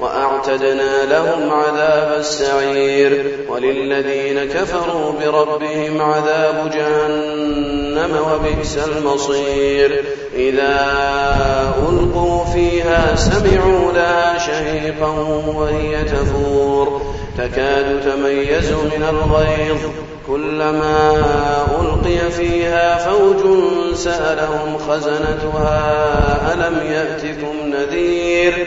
وأعتدنا لهم عذاب السعير وللذين كفروا بربهم عذاب جهنم وبئس المصير. إذا ألقوا فيها سمعوا لها شهيقا وهي تفور. تكاد تميز من الغيظ. كلما ألقي فيها فوج سألهم خزنتها ألم يأتكم نذير؟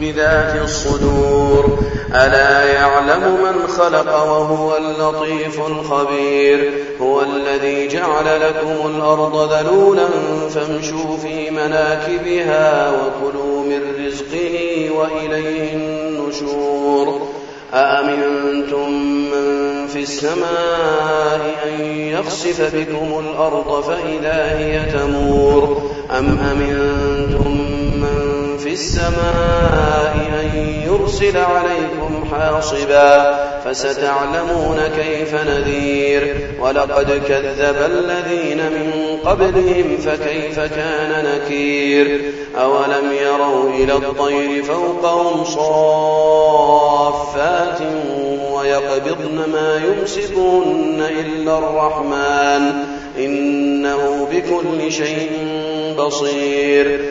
بذات الصدور. ألا يعلم من خلق وهو اللطيف الخبير؟ هو الذي جعل لكم الأرض ذلولا فامشوا في مناكبها وكلوا من رزقه وإليه النشور. أأمنتم من في السماء أن يخسف بكم الأرض فإذا هي تمور؟ أم أمنتم من في السماء أن يرسل عليكم حاصبا فستعلمون كيف نذير. ولقد كذب الذين من قبلهم فكيف كان نكير. أولم يروا إلى الطير فوقهم صافات ويقبضن ما يمسكون إلا الرحمن. إنه بكل شيء بصير.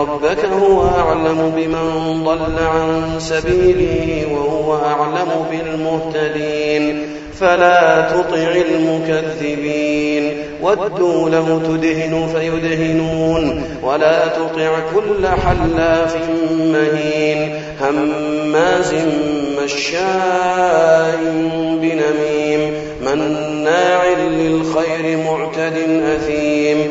ربك هو أعلم بمن ضل عن سبيله وهو أعلم بالمهتدين. فلا تطع المكذبين. ودوا لو تدهن فيدهنون. ولا تطع كل حلاف مهين. هماز مشاء بنميم. مناع للخير معتد أثيم.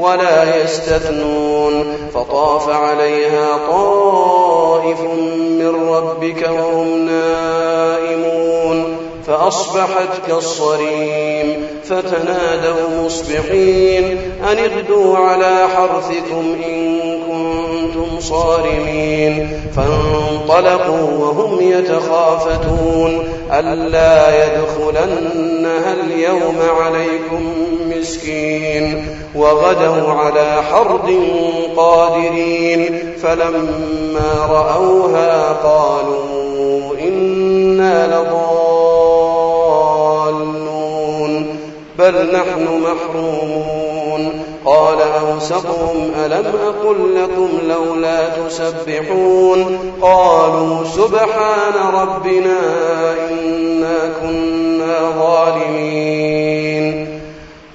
ولا يستثنون فطاف عليها طائف من ربك وهم نائمون فأصبحت كالصريم فتنادوا مصبحين أن اغدوا على حرثكم إن كنتم صارمين فانطلقوا وهم يتخافتون ألا يدخلنها اليوم عليكم وغدوا على حرد قادرين فلما رأوها قالوا إنا لضالون بل نحن محرومون قال أوسطهم ألم أقل لكم لولا تسبحون قالوا سبحان ربنا إنا كنا ظالمين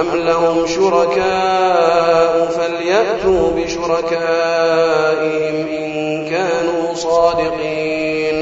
أم لهم شركاء فليأتوا بشركائهم إن كانوا صادقين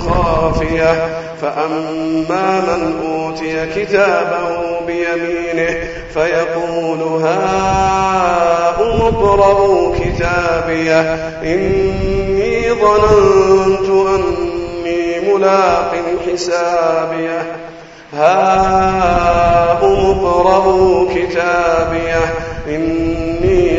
خافية. فأما من أوتي كتابه بيمينه فيقول هاؤم اقرءوا كتابيه إني ظننت أني ملاق حسابيه هاؤم اقرءوا كتابيه إني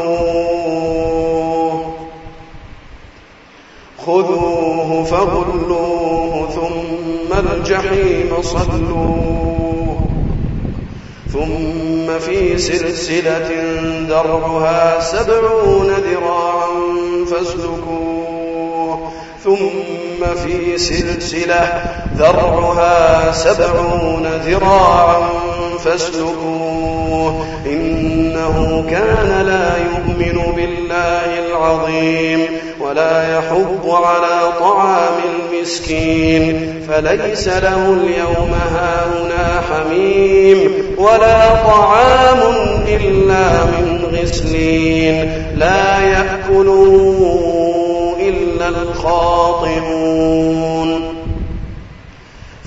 خذوه فغلوه ثم الجحيم صلوه. ثم في سلسلة درعها سبعون ذراعا فاسلكوه ثم في سلسلة ذرعها سبعون ذراعا فاسلكوه. إنه كان لا يؤمن بالله العظيم ولا يحض على طعام المسكين. فليس له اليوم هاهنا حميم ولا طعام إلا من غسلين. لا يأكله إلا الخاطئون.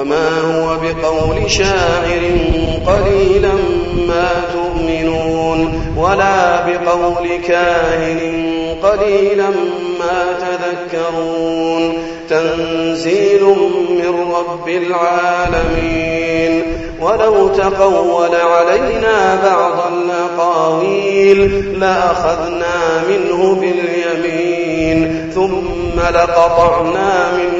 وما هو بقول شاعر قليلا ما تؤمنون ولا بقول كاهن قليلا ما تذكرون تنزيل من رب العالمين ولو تقول علينا بعض الأقاويل لأخذنا منه باليمين ثم لقطعنا منه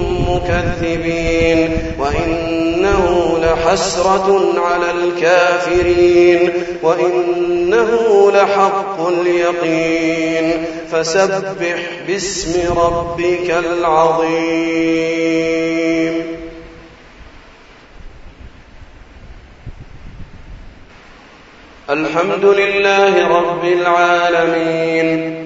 مكذبين وإنه لحسرة على الكافرين وإنه لحق اليقين فسبح باسم ربك العظيم الحمد لله رب العالمين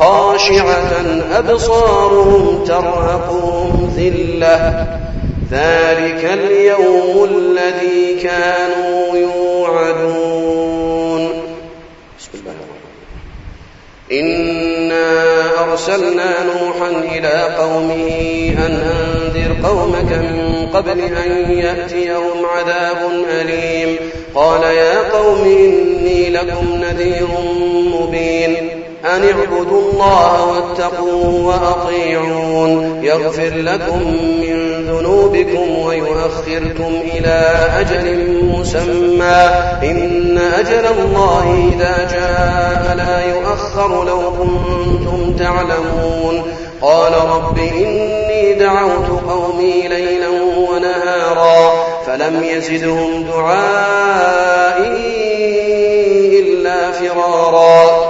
خاشعة أبصارهم ترهقهم ذلة. ذلك اليوم الذي كانوا يوعدون. إنا أرسلنا نوحا إلى قومه أن أنذر قومك من قبل أن يأتيهم عذاب أليم. قال يا قوم إني لكم نذير مبين. أن اعبدوا الله واتقوه وأطيعون. يغفر لكم من ذنوبكم ويؤخركم إلى أجل مسمى. إن أجل الله إذا جاء لا يؤخر لو كنتم تعلمون. قال رب إني دعوت قومي ليلا ونهارا فلم يزدهم دعائي إلا فرارا.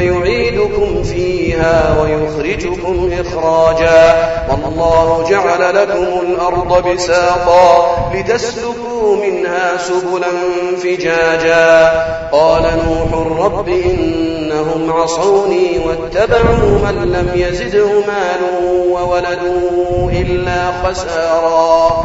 يعيدكم فيها ويخرجكم إخراجا. والله جعل لكم الأرض بساطا لتسلكوا منها سبلا فجاجا. قال نوح رب إنهم عصوني واتبعوا من لم يزده ماله وولده إلا خسارا.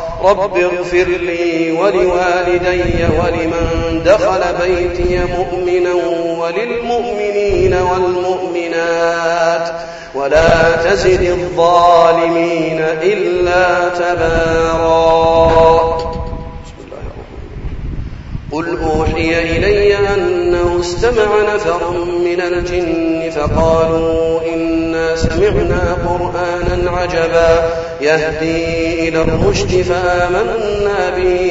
رب اغفر لي ولوالدي ولمن دخل بيتي مؤمنا وللمؤمنين والمؤمنات ولا تزد الظالمين إلا تبارا. قل أوحي إلي أنه استمع نفر من الجن فقالوا إنا سمعنا قرآنا عجبا. يهدي إلى الرشد فآمنا به.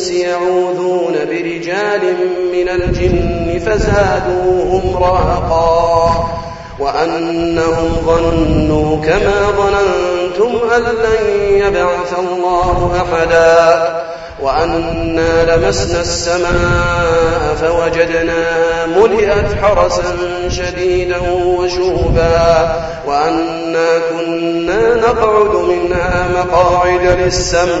الإنس يعوذون برجال من الجن فزادوهم رهقا وأنهم ظنوا كما ظننتم أن لن يبعث الله أحدا وأنا لمسنا السماء فوجدناها ملئت حرسا شديدا وشوبا وأنا كنا نقعد منها مقاعد للسمع